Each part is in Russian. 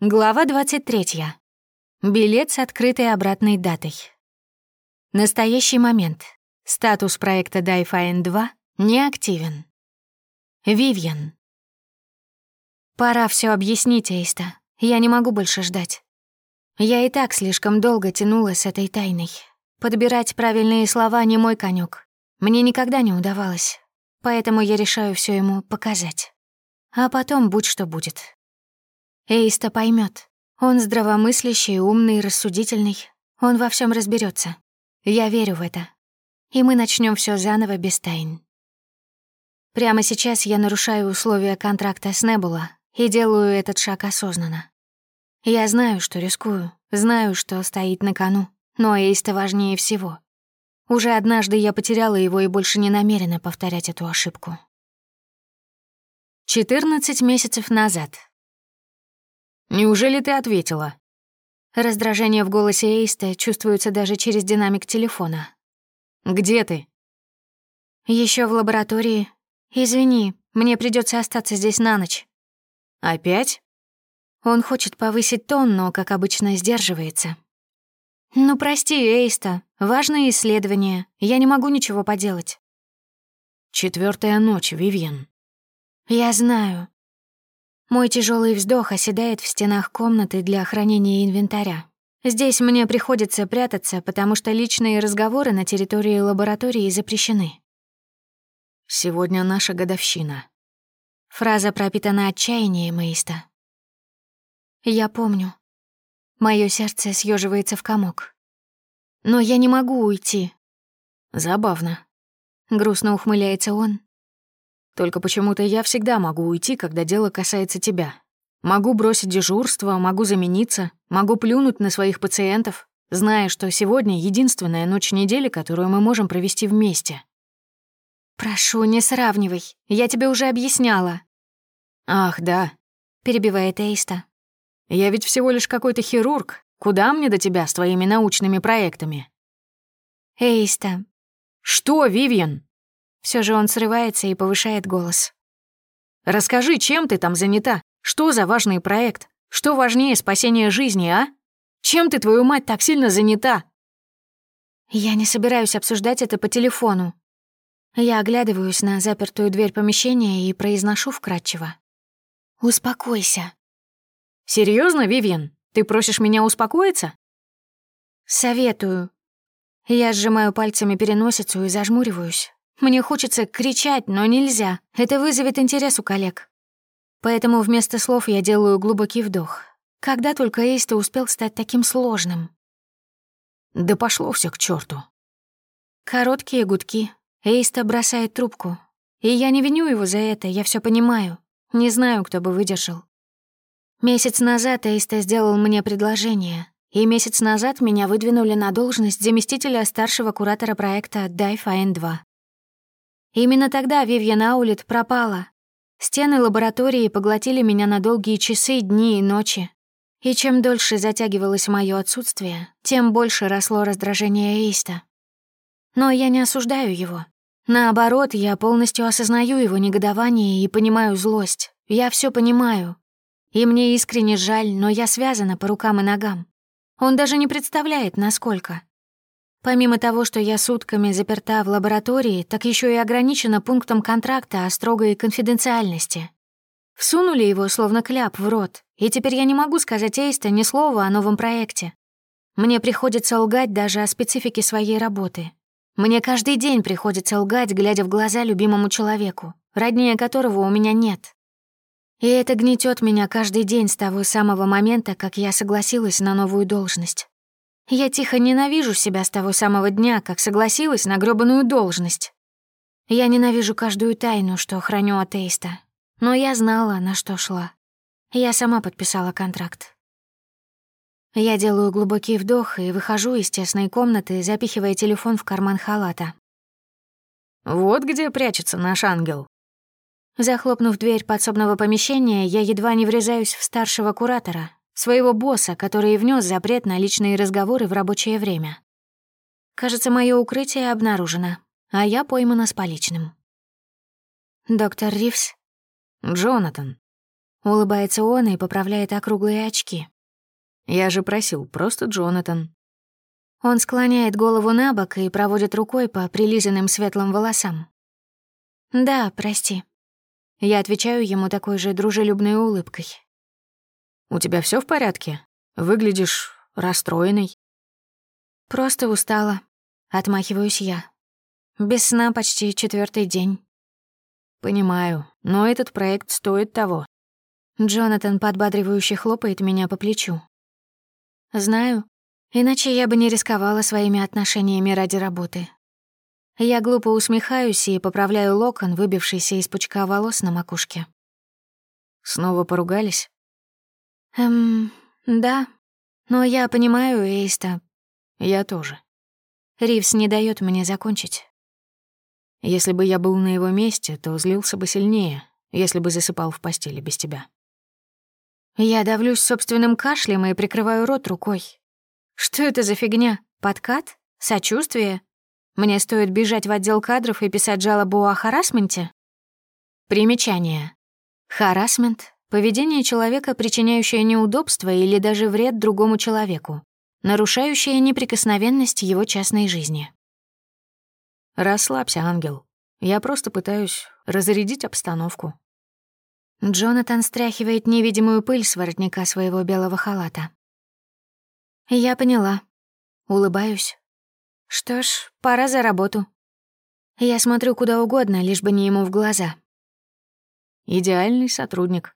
Глава 23. Билет с открытой обратной датой. Настоящий момент. Статус проекта Дайфайн 2 не активен. Вивьен. Пора все объяснить, Эйста. Я не могу больше ждать. Я и так слишком долго тянула с этой тайной. Подбирать правильные слова не мой конек. Мне никогда не удавалось. Поэтому я решаю все ему показать. А потом будь что будет. Эйста поймет. Он здравомыслящий, умный, рассудительный. Он во всем разберется. Я верю в это. И мы начнем все заново без тайн. Прямо сейчас я нарушаю условия контракта с Небула и делаю этот шаг осознанно. Я знаю, что рискую, знаю, что стоит на кону, но Эйста важнее всего. Уже однажды я потеряла его и больше не намерена повторять эту ошибку. 14 месяцев назад. Неужели ты ответила?» Раздражение в голосе Эйста чувствуется даже через динамик телефона. «Где ты?» Еще в лаборатории. Извини, мне придется остаться здесь на ночь». «Опять?» Он хочет повысить тон, но, как обычно, сдерживается. «Ну, прости, Эйста, важное исследование, я не могу ничего поделать». Четвертая ночь, Вивьен. «Я знаю. Мой тяжелый вздох оседает в стенах комнаты для хранения инвентаря. Здесь мне приходится прятаться, потому что личные разговоры на территории лаборатории запрещены. «Сегодня наша годовщина». Фраза пропитана отчаянием Эйста. «Я помню. Моё сердце съеживается в комок. Но я не могу уйти». «Забавно». Грустно ухмыляется он, только почему-то я всегда могу уйти, когда дело касается тебя. Могу бросить дежурство, могу замениться, могу плюнуть на своих пациентов, зная, что сегодня единственная ночь недели, которую мы можем провести вместе. «Прошу, не сравнивай. Я тебе уже объясняла». «Ах, да», — перебивает Эйста. «Я ведь всего лишь какой-то хирург. Куда мне до тебя с твоими научными проектами?» «Эйста». «Что, Вивьен?» Все же он срывается и повышает голос. «Расскажи, чем ты там занята? Что за важный проект? Что важнее спасения жизни, а? Чем ты, твою мать, так сильно занята?» Я не собираюсь обсуждать это по телефону. Я оглядываюсь на запертую дверь помещения и произношу вкратчиво. «Успокойся». Серьезно, Вивьен? Ты просишь меня успокоиться?» «Советую». Я сжимаю пальцами переносицу и зажмуриваюсь. Мне хочется кричать, но нельзя. Это вызовет интерес у коллег. Поэтому вместо слов я делаю глубокий вдох. Когда только Эйста успел стать таким сложным? Да пошло все к черту. Короткие гудки. Эйста бросает трубку. И я не виню его за это, я все понимаю. Не знаю, кто бы выдержал. Месяц назад Эйста сделал мне предложение, и месяц назад меня выдвинули на должность заместителя старшего куратора проекта Dive 2 Именно тогда Вивьен Аулет пропала. Стены лаборатории поглотили меня на долгие часы, дни и ночи. И чем дольше затягивалось мое отсутствие, тем больше росло раздражение Эйста. Но я не осуждаю его. Наоборот, я полностью осознаю его негодование и понимаю злость. Я все понимаю. И мне искренне жаль, но я связана по рукам и ногам. Он даже не представляет, насколько. Помимо того, что я сутками заперта в лаборатории, так еще и ограничена пунктом контракта о строгой конфиденциальности. Всунули его словно кляп в рот, и теперь я не могу сказать Эйста ни слова о новом проекте. Мне приходится лгать даже о специфике своей работы. Мне каждый день приходится лгать, глядя в глаза любимому человеку, роднее которого у меня нет. И это гнетет меня каждый день с того самого момента, как я согласилась на новую должность. Я тихо ненавижу себя с того самого дня, как согласилась на грёбаную должность. Я ненавижу каждую тайну, что храню от Эйста. Но я знала, на что шла. Я сама подписала контракт. Я делаю глубокий вдох и выхожу из тесной комнаты, запихивая телефон в карман халата. «Вот где прячется наш ангел». Захлопнув дверь подсобного помещения, я едва не врезаюсь в старшего куратора, своего босса, который внес запрет на личные разговоры в рабочее время. Кажется, мое укрытие обнаружено, а я поймана с поличным. «Доктор Ривс?» «Джонатан». Улыбается он и поправляет округлые очки. Я же просил, просто Джонатан. Он склоняет голову на бок и проводит рукой по прилизанным светлым волосам. «Да, прости». Я отвечаю ему такой же дружелюбной улыбкой. «У тебя все в порядке? Выглядишь расстроенной». «Просто устала», — отмахиваюсь я. Без сна почти четвертый день. «Понимаю, но этот проект стоит того». Джонатан подбадривающе хлопает меня по плечу. «Знаю. Иначе я бы не рисковала своими отношениями ради работы. Я глупо усмехаюсь и поправляю локон, выбившийся из пучка волос на макушке. Снова поругались? Эм, да. Но я понимаю Эйста. Я тоже. Ривс не дает мне закончить. Если бы я был на его месте, то злился бы сильнее, если бы засыпал в постели без тебя. Я давлюсь собственным кашлем и прикрываю рот рукой. Что это за фигня? Подкат? Сочувствие? Мне стоит бежать в отдел кадров и писать жалобу о харасменте? Примечание. Харасмент — поведение человека, причиняющее неудобство или даже вред другому человеку, нарушающее неприкосновенность его частной жизни. «Расслабься, ангел. Я просто пытаюсь разрядить обстановку». Джонатан стряхивает невидимую пыль с воротника своего белого халата. «Я поняла. Улыбаюсь. Что ж, пора за работу. Я смотрю куда угодно, лишь бы не ему в глаза. Идеальный сотрудник.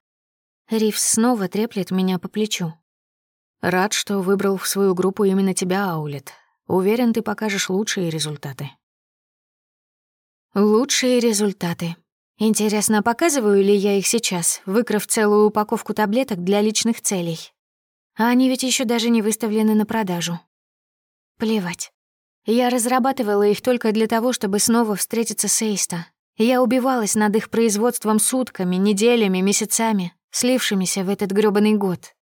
Ривс снова треплет меня по плечу. Рад, что выбрал в свою группу именно тебя, Аулет. Уверен, ты покажешь лучшие результаты. Лучшие результаты. Интересно, показываю ли я их сейчас, выкрав целую упаковку таблеток для личных целей? А они ведь еще даже не выставлены на продажу. Плевать. Я разрабатывала их только для того, чтобы снова встретиться с Эйста. Я убивалась над их производством сутками, неделями, месяцами, слившимися в этот грёбаный год.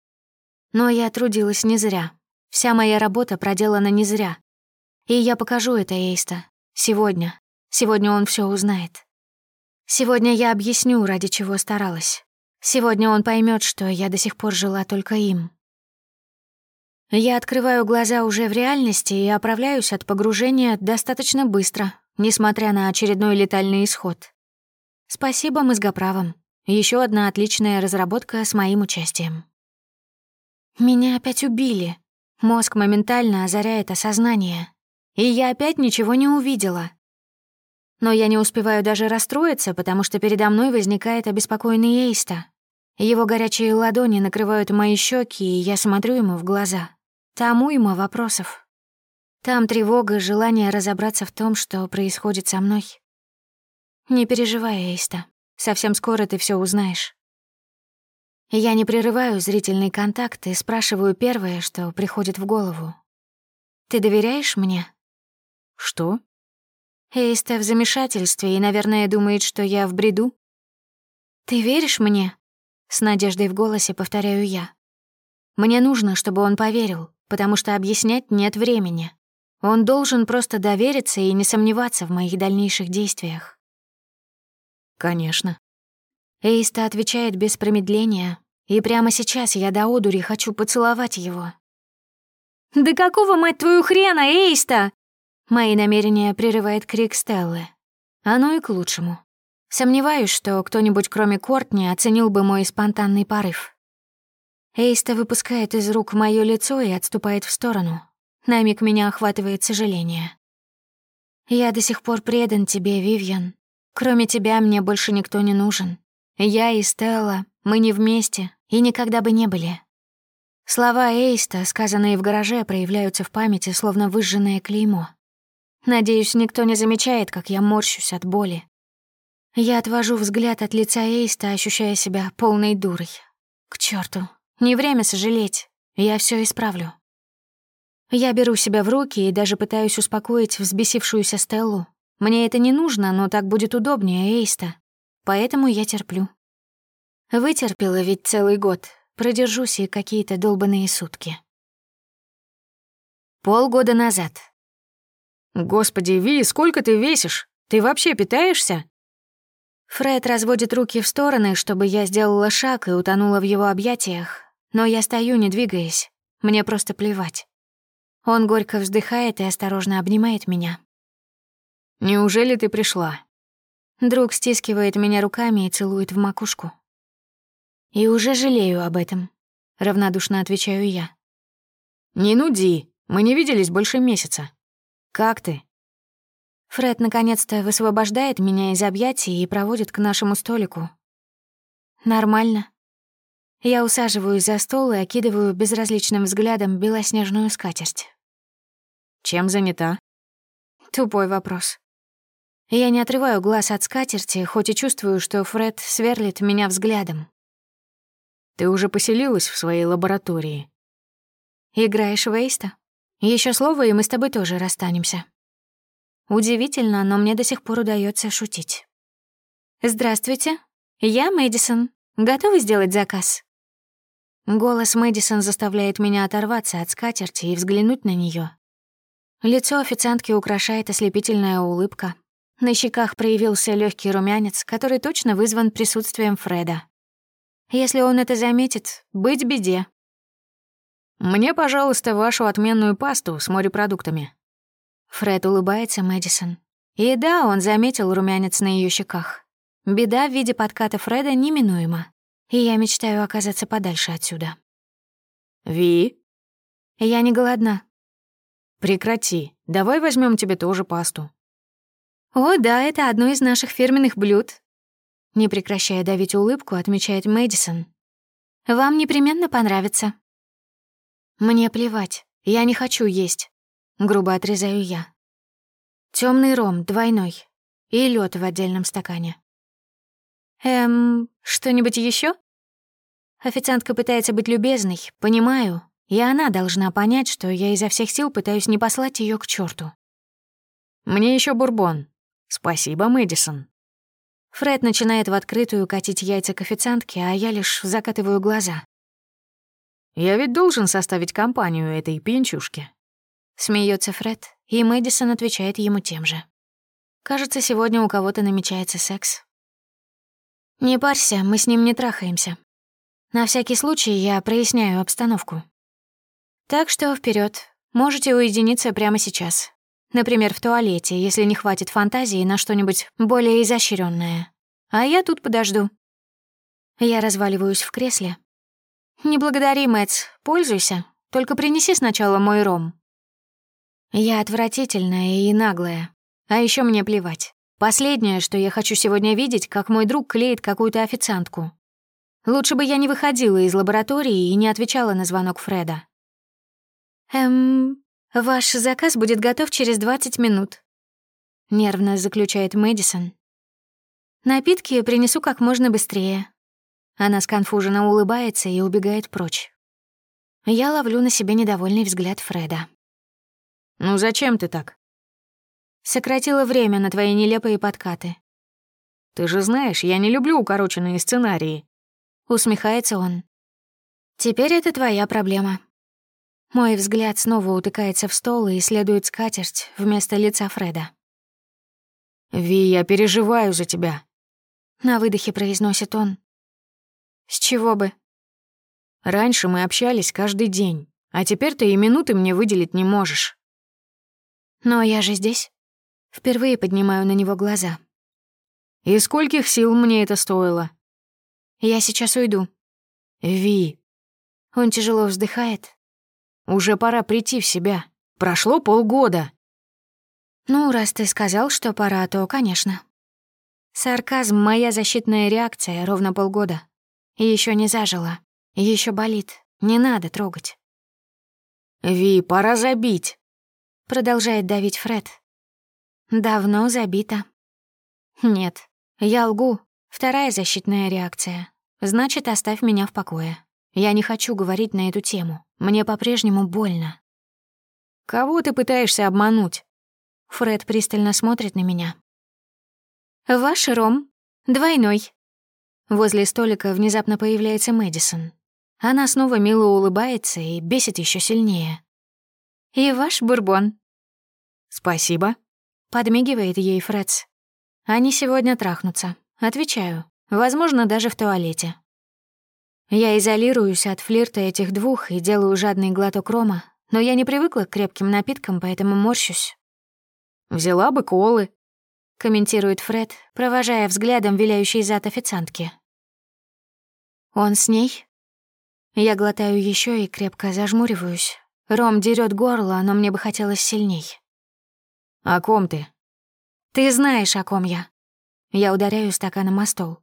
Но я трудилась не зря. Вся моя работа проделана не зря. И я покажу это Эйста. Сегодня. Сегодня он все узнает. Сегодня я объясню, ради чего старалась. Сегодня он поймет, что я до сих пор жила только им. Я открываю глаза уже в реальности и оправляюсь от погружения достаточно быстро, несмотря на очередной летальный исход. Спасибо мозгоправам. Еще одна отличная разработка с моим участием. Меня опять убили. Мозг моментально озаряет осознание. И я опять ничего не увидела. Но я не успеваю даже расстроиться, потому что передо мной возникает обеспокоенный Эйста. Его горячие ладони накрывают мои щеки, и я смотрю ему в глаза. Там уйма вопросов. Там тревога, желание разобраться в том, что происходит со мной. Не переживай, Эйста. Совсем скоро ты все узнаешь. Я не прерываю зрительный контакт и спрашиваю первое, что приходит в голову. «Ты доверяешь мне?» «Что?» Эйста в замешательстве и, наверное, думает, что я в бреду. «Ты веришь мне?» С надеждой в голосе повторяю я. Мне нужно, чтобы он поверил, потому что объяснять нет времени. Он должен просто довериться и не сомневаться в моих дальнейших действиях. «Конечно». Эйста отвечает без промедления, и прямо сейчас я до одури хочу поцеловать его. «Да какого, мать твою, хрена, Эйста?» Мои намерения прерывает крик Стеллы. Оно и к лучшему. Сомневаюсь, что кто-нибудь кроме Кортни оценил бы мой спонтанный порыв. Эйста выпускает из рук моё лицо и отступает в сторону. На миг меня охватывает сожаление. «Я до сих пор предан тебе, Вивьен. Кроме тебя мне больше никто не нужен. Я и Стелла, мы не вместе и никогда бы не были». Слова Эйста, сказанные в гараже, проявляются в памяти, словно выжженное клеймо. Надеюсь, никто не замечает, как я морщусь от боли. Я отвожу взгляд от лица Эйста, ощущая себя полной дурой. К черту, не время сожалеть, я все исправлю. Я беру себя в руки и даже пытаюсь успокоить взбесившуюся Стеллу. Мне это не нужно, но так будет удобнее, Эйста. Поэтому я терплю. Вытерпела ведь целый год, продержусь и какие-то долбанные сутки. Полгода назад. «Господи, Ви, сколько ты весишь? Ты вообще питаешься?» Фред разводит руки в стороны, чтобы я сделала шаг и утонула в его объятиях, но я стою, не двигаясь. Мне просто плевать. Он горько вздыхает и осторожно обнимает меня. «Неужели ты пришла?» Друг стискивает меня руками и целует в макушку. «И уже жалею об этом», — равнодушно отвечаю я. «Не нуди, мы не виделись больше месяца. Как ты?» Фред наконец-то высвобождает меня из объятий и проводит к нашему столику. «Нормально». Я усаживаюсь за стол и окидываю безразличным взглядом белоснежную скатерть. «Чем занята?» Тупой вопрос. Я не отрываю глаз от скатерти, хоть и чувствую, что Фред сверлит меня взглядом. «Ты уже поселилась в своей лаборатории?» «Играешь в Эйста? Еще слово, и мы с тобой тоже расстанемся. Удивительно, но мне до сих пор удается шутить. «Здравствуйте, я Мэдисон. Готовы сделать заказ?» Голос Мэдисон заставляет меня оторваться от скатерти и взглянуть на нее. Лицо официантки украшает ослепительная улыбка. На щеках проявился легкий румянец, который точно вызван присутствием Фреда. Если он это заметит, быть беде. «Мне, пожалуйста, вашу отменную пасту с морепродуктами», Фред улыбается Мэдисон. И да, он заметил румянец на ее щеках. Беда в виде подката Фреда неминуема. И я мечтаю оказаться подальше отсюда. «Ви?» «Я не голодна». «Прекрати. Давай возьмем тебе тоже пасту». «О, да, это одно из наших фирменных блюд». Не прекращая давить улыбку, отмечает Мэдисон. «Вам непременно понравится». «Мне плевать. Я не хочу есть. Грубо отрезаю я. Темный ром, двойной. И лед в отдельном стакане. Эм, что-нибудь еще? Официантка пытается быть любезной, понимаю, и она должна понять, что я изо всех сил пытаюсь не послать ее к черту. Мне еще бурбон. Спасибо, Мэдисон. Фред начинает в открытую катить яйца к официантке, а я лишь закатываю глаза. Я ведь должен составить компанию этой пинчушке. Смеется Фред, и Мэдисон отвечает ему тем же. Кажется, сегодня у кого-то намечается секс. Не парься, мы с ним не трахаемся. На всякий случай я проясняю обстановку. Так что вперед, можете уединиться прямо сейчас. Например, в туалете, если не хватит фантазии на что-нибудь более изощренное. А я тут подожду. Я разваливаюсь в кресле. Не благодари, Мэтс, пользуйся. Только принеси сначала мой ром. Я отвратительная и наглая. А еще мне плевать. Последнее, что я хочу сегодня видеть, как мой друг клеит какую-то официантку. Лучше бы я не выходила из лаборатории и не отвечала на звонок Фреда. «Эм, ваш заказ будет готов через 20 минут», — нервно заключает Мэдисон. «Напитки принесу как можно быстрее». Она сконфуженно улыбается и убегает прочь. Я ловлю на себе недовольный взгляд Фреда. «Ну зачем ты так?» «Сократила время на твои нелепые подкаты». «Ты же знаешь, я не люблю укороченные сценарии». Усмехается он. «Теперь это твоя проблема». Мой взгляд снова утыкается в стол и исследует скатерть вместо лица Фреда. «Ви, я переживаю за тебя», — на выдохе произносит он. «С чего бы?» «Раньше мы общались каждый день, а теперь ты и минуты мне выделить не можешь». Но я же здесь. Впервые поднимаю на него глаза. И скольких сил мне это стоило? Я сейчас уйду. Ви. Он тяжело вздыхает. Уже пора прийти в себя. Прошло полгода. Ну, раз ты сказал, что пора, то, конечно. Сарказм — моя защитная реакция ровно полгода. И еще не зажила. Еще болит. Не надо трогать. Ви, пора забить. Продолжает давить Фред. Давно забито. Нет, я лгу. Вторая защитная реакция. Значит, оставь меня в покое. Я не хочу говорить на эту тему. Мне по-прежнему больно. Кого ты пытаешься обмануть? Фред пристально смотрит на меня. Ваш ром. Двойной. Возле столика внезапно появляется Мэдисон. Она снова мило улыбается и бесит еще сильнее. «И ваш бурбон». «Спасибо», — подмигивает ей Фредс. Они сегодня трахнутся. Отвечаю. Возможно, даже в туалете. Я изолируюсь от флирта этих двух и делаю жадный глоток рома, но я не привыкла к крепким напиткам, поэтому морщусь. «Взяла бы колы», — комментирует Фред, провожая взглядом виляющий зад официантки. «Он с ней?» Я глотаю еще и крепко зажмуриваюсь. Ром дерет горло, но мне бы хотелось сильней. «О ком ты?» «Ты знаешь, о ком я». Я ударяю стаканом о стол.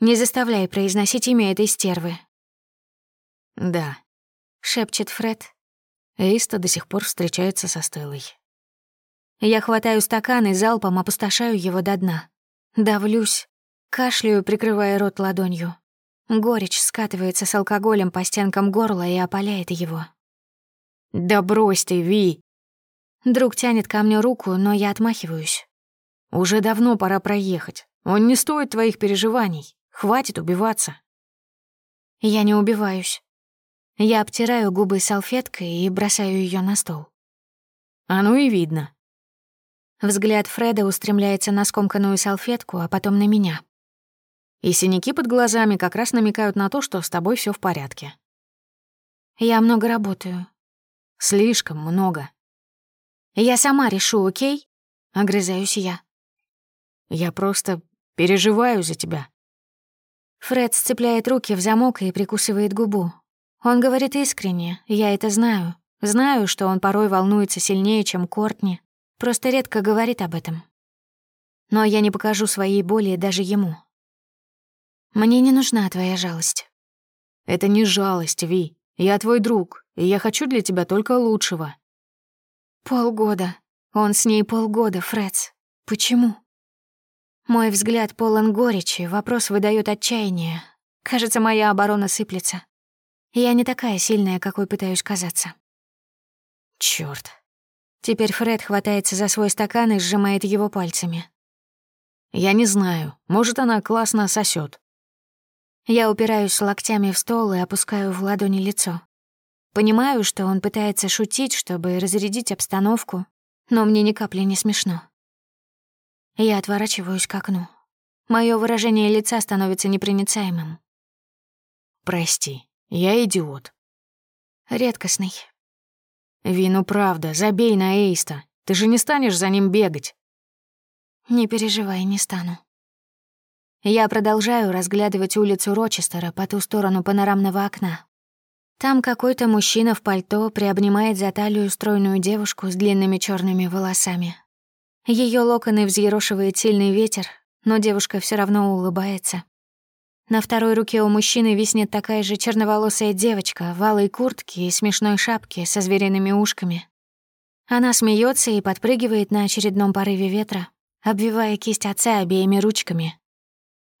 «Не заставляй произносить имя этой стервы». «Да», — шепчет Фред. Эйста до сих пор встречается со Стеллой. Я хватаю стакан и залпом опустошаю его до дна. Давлюсь, кашляю, прикрывая рот ладонью. Горечь скатывается с алкоголем по стенкам горла и опаляет его. «Да брось ты, Ви!» Друг тянет ко мне руку, но я отмахиваюсь. «Уже давно пора проехать. Он не стоит твоих переживаний. Хватит убиваться». Я не убиваюсь. Я обтираю губы салфеткой и бросаю ее на стол. А ну и видно. Взгляд Фреда устремляется на скомканную салфетку, а потом на меня. И синяки под глазами как раз намекают на то, что с тобой все в порядке. Я много работаю. Слишком много. Я сама решу, окей? Огрызаюсь я. Я просто переживаю за тебя. Фред сцепляет руки в замок и прикусывает губу. Он говорит искренне, я это знаю. Знаю, что он порой волнуется сильнее, чем Кортни. Просто редко говорит об этом. Но я не покажу своей боли даже ему. Мне не нужна твоя жалость. Это не жалость, Ви. Я твой друг, и я хочу для тебя только лучшего. Полгода. Он с ней полгода, Фредс. Почему? Мой взгляд полон горечи, вопрос выдает отчаяние. Кажется, моя оборона сыплется. Я не такая сильная, какой пытаюсь казаться. Чёрт. Теперь Фред хватается за свой стакан и сжимает его пальцами. Я не знаю, может, она классно сосёт. Я упираюсь локтями в стол и опускаю в ладони лицо. Понимаю, что он пытается шутить, чтобы разрядить обстановку, но мне ни капли не смешно. Я отворачиваюсь к окну. Моё выражение лица становится непроницаемым. «Прости, я идиот». Редкостный. «Вину правда, забей на Эйста. Ты же не станешь за ним бегать». «Не переживай, не стану». Я продолжаю разглядывать улицу Рочестера по ту сторону панорамного окна. Там какой-то мужчина в пальто приобнимает за талию стройную девушку с длинными черными волосами. Ее локоны взъерошивает сильный ветер, но девушка все равно улыбается. На второй руке у мужчины виснет такая же черноволосая девочка в алой куртке и смешной шапке со звериными ушками. Она смеется и подпрыгивает на очередном порыве ветра, обвивая кисть отца обеими ручками,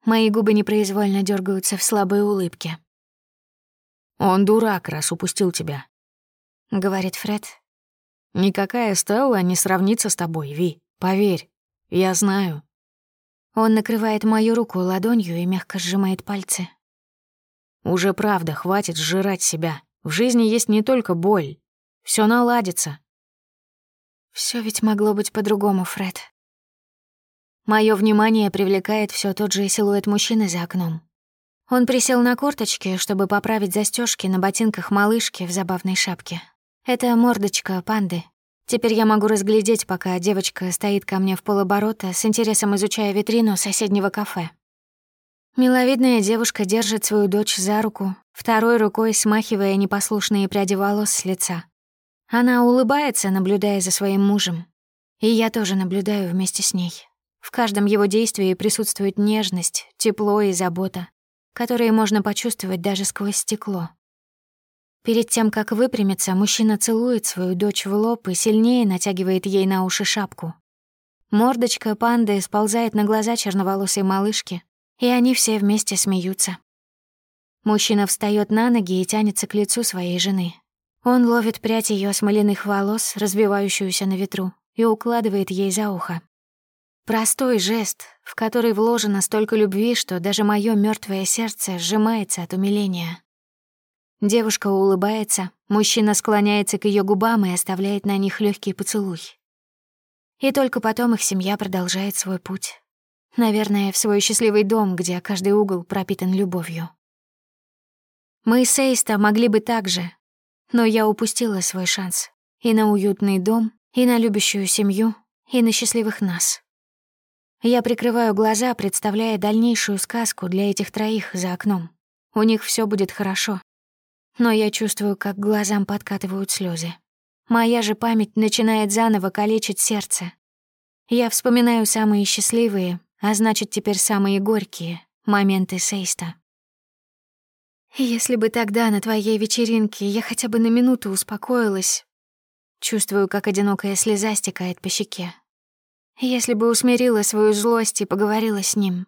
Мои губы непроизвольно дергаются в слабой улыбке. «Он дурак, раз упустил тебя», — говорит Фред. «Никакая Стелла не сравнится с тобой, Ви, поверь. Я знаю». Он накрывает мою руку ладонью и мягко сжимает пальцы. «Уже правда, хватит сжирать себя. В жизни есть не только боль. Все наладится». Все ведь могло быть по-другому, Фред. Моё внимание привлекает всё тот же силуэт мужчины за окном. Он присел на корточки, чтобы поправить застежки на ботинках малышки в забавной шапке. Это мордочка панды. Теперь я могу разглядеть, пока девочка стоит ко мне в полоборота, с интересом изучая витрину соседнего кафе. Миловидная девушка держит свою дочь за руку, второй рукой смахивая непослушные пряди волос с лица. Она улыбается, наблюдая за своим мужем. И я тоже наблюдаю вместе с ней. В каждом его действии присутствует нежность, тепло и забота, которые можно почувствовать даже сквозь стекло. Перед тем, как выпрямиться, мужчина целует свою дочь в лоб и сильнее натягивает ей на уши шапку. Мордочка панды сползает на глаза черноволосой малышки, и они все вместе смеются. Мужчина встает на ноги и тянется к лицу своей жены. Он ловит прядь ее смоляных волос, развивающуюся на ветру, и укладывает ей за ухо. Простой жест, в который вложено столько любви, что даже мое мертвое сердце сжимается от умиления. Девушка улыбается, мужчина склоняется к ее губам и оставляет на них легкий поцелуй. И только потом их семья продолжает свой путь. Наверное, в свой счастливый дом, где каждый угол пропитан любовью. Мы с Эйста могли бы так же, но я упустила свой шанс. И на уютный дом, и на любящую семью, и на счастливых нас. Я прикрываю глаза, представляя дальнейшую сказку для этих троих за окном. У них все будет хорошо. Но я чувствую, как глазам подкатывают слезы. Моя же память начинает заново калечить сердце. Я вспоминаю самые счастливые, а значит, теперь самые горькие моменты Сейста. Если бы тогда на твоей вечеринке я хотя бы на минуту успокоилась, чувствую, как одинокая слеза стекает по щеке, если бы усмирила свою злость и поговорила с ним.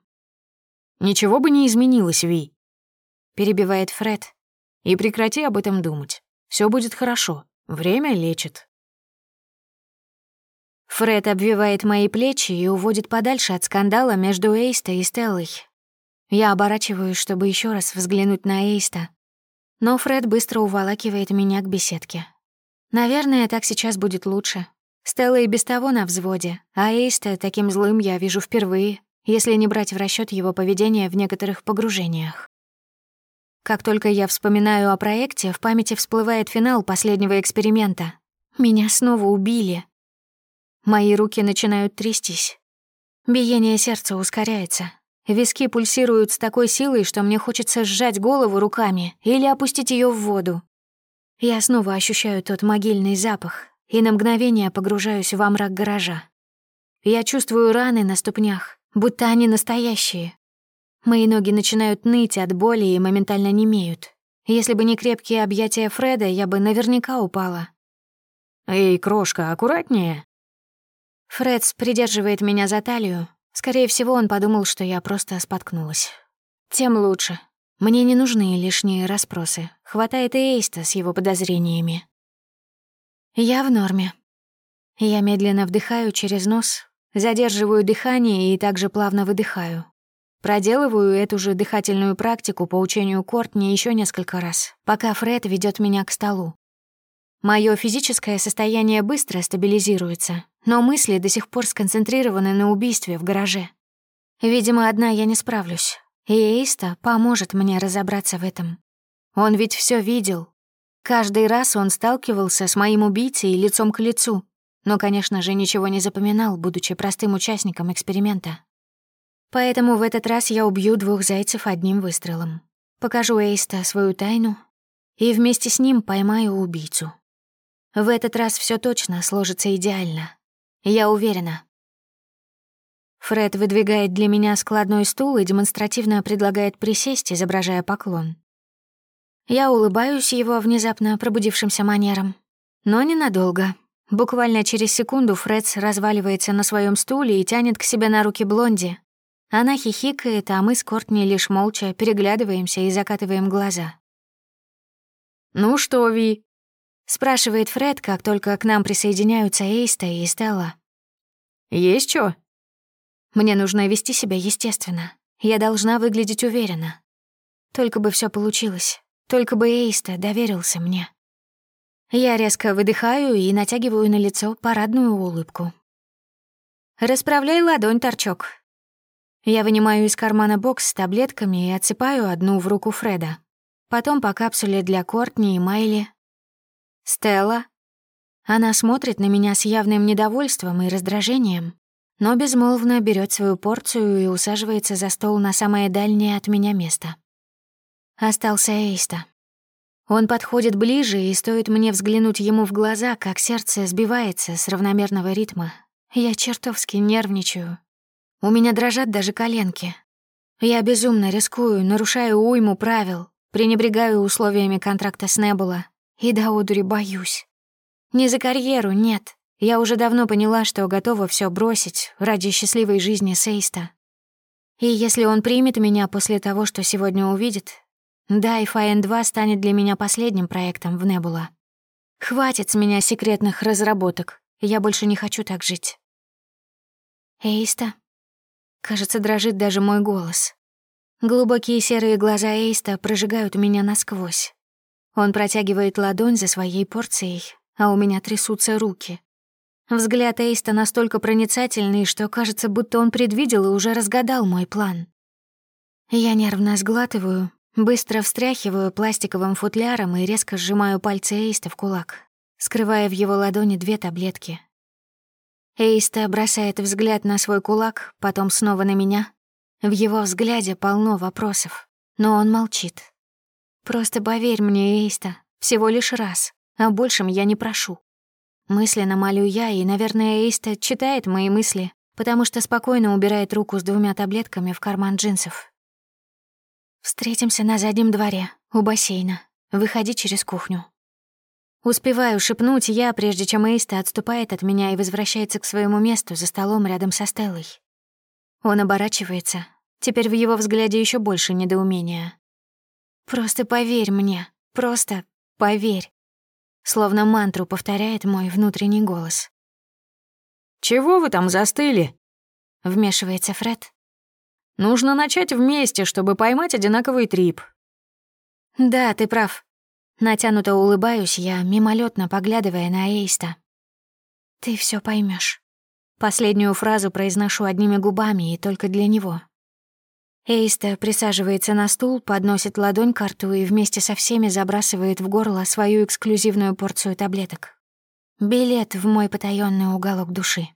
«Ничего бы не изменилось, Ви», — перебивает Фред. «И прекрати об этом думать. Все будет хорошо. Время лечит». Фред обвивает мои плечи и уводит подальше от скандала между Эйста и Стеллой. Я оборачиваюсь, чтобы еще раз взглянуть на Эйста. Но Фред быстро уволакивает меня к беседке. Наверное, так сейчас будет лучше. Стелла и без того на взводе, а Эйста таким злым я вижу впервые, если не брать в расчет его поведение в некоторых погружениях. Как только я вспоминаю о проекте, в памяти всплывает финал последнего эксперимента. Меня снова убили. Мои руки начинают трястись. Биение сердца ускоряется. Виски пульсируют с такой силой, что мне хочется сжать голову руками или опустить ее в воду. Я снова ощущаю тот могильный запах, и на мгновение погружаюсь во мрак гаража. Я чувствую раны на ступнях, будто они настоящие. Мои ноги начинают ныть от боли и моментально немеют. Если бы не крепкие объятия Фреда, я бы наверняка упала. «Эй, крошка, аккуратнее!» Фредс придерживает меня за талию. Скорее всего, он подумал, что я просто споткнулась. Тем лучше. Мне не нужны лишние расспросы. Хватает и Эйста с его подозрениями. Я в норме. Я медленно вдыхаю через нос, задерживаю дыхание и также плавно выдыхаю. Проделываю эту же дыхательную практику по учению Кортни еще несколько раз, пока Фред ведет меня к столу. Мое физическое состояние быстро стабилизируется, но мысли до сих пор сконцентрированы на убийстве в гараже. Видимо, одна я не справлюсь, и Эйста поможет мне разобраться в этом. Он ведь все видел, Каждый раз он сталкивался с моим убийцей лицом к лицу, но, конечно же, ничего не запоминал, будучи простым участником эксперимента. Поэтому в этот раз я убью двух зайцев одним выстрелом. Покажу Эйста свою тайну и вместе с ним поймаю убийцу. В этот раз все точно сложится идеально. Я уверена. Фред выдвигает для меня складной стул и демонстративно предлагает присесть, изображая поклон. Я улыбаюсь его внезапно пробудившимся манерам. Но ненадолго. Буквально через секунду Фредс разваливается на своем стуле и тянет к себе на руки Блонди. Она хихикает, а мы с Кортни лишь молча переглядываемся и закатываем глаза. «Ну что, Ви?» — спрашивает Фред, как только к нам присоединяются Эйста и Стелла. «Есть чё?» Мне нужно вести себя естественно. Я должна выглядеть уверенно. Только бы все получилось. Только бы Эйста доверился мне. Я резко выдыхаю и натягиваю на лицо парадную улыбку. «Расправляй ладонь, торчок». Я вынимаю из кармана бокс с таблетками и отсыпаю одну в руку Фреда. Потом по капсуле для Кортни и Майли. «Стелла». Она смотрит на меня с явным недовольством и раздражением, но безмолвно берет свою порцию и усаживается за стол на самое дальнее от меня место. Остался Эйста. Он подходит ближе, и стоит мне взглянуть ему в глаза, как сердце сбивается с равномерного ритма. Я чертовски нервничаю. У меня дрожат даже коленки. Я безумно рискую, нарушаю уйму правил, пренебрегаю условиями контракта с Небула и до одури боюсь. Не за карьеру, нет. Я уже давно поняла, что готова все бросить ради счастливой жизни Сейста. И если он примет меня после того, что сегодня увидит, да, и Файн-2 станет для меня последним проектом в Небула. Хватит с меня секретных разработок. Я больше не хочу так жить. Эйста. Кажется, дрожит даже мой голос. Глубокие серые глаза Эйста прожигают меня насквозь. Он протягивает ладонь за своей порцией, а у меня трясутся руки. Взгляд Эйста настолько проницательный, что кажется, будто он предвидел и уже разгадал мой план. Я нервно сглатываю, быстро встряхиваю пластиковым футляром и резко сжимаю пальцы Эйста в кулак, скрывая в его ладони две таблетки. Эйста бросает взгляд на свой кулак, потом снова на меня. В его взгляде полно вопросов, но он молчит. «Просто поверь мне, Эйста, всего лишь раз, о большем я не прошу». Мысленно молю я, и, наверное, Эйста читает мои мысли, потому что спокойно убирает руку с двумя таблетками в карман джинсов. «Встретимся на заднем дворе, у бассейна. Выходи через кухню». Успеваю шепнуть я, прежде чем Эйста отступает от меня и возвращается к своему месту за столом рядом со Стеллой. Он оборачивается. Теперь в его взгляде еще больше недоумения. «Просто поверь мне. Просто поверь». Словно мантру повторяет мой внутренний голос. «Чего вы там застыли?» Вмешивается Фред. «Нужно начать вместе, чтобы поймать одинаковый трип». «Да, ты прав». Натянуто улыбаюсь я, мимолетно поглядывая на Эйста. «Ты все поймешь. Последнюю фразу произношу одними губами и только для него. Эйста присаживается на стул, подносит ладонь к рту и вместе со всеми забрасывает в горло свою эксклюзивную порцию таблеток. Билет в мой потаённый уголок души.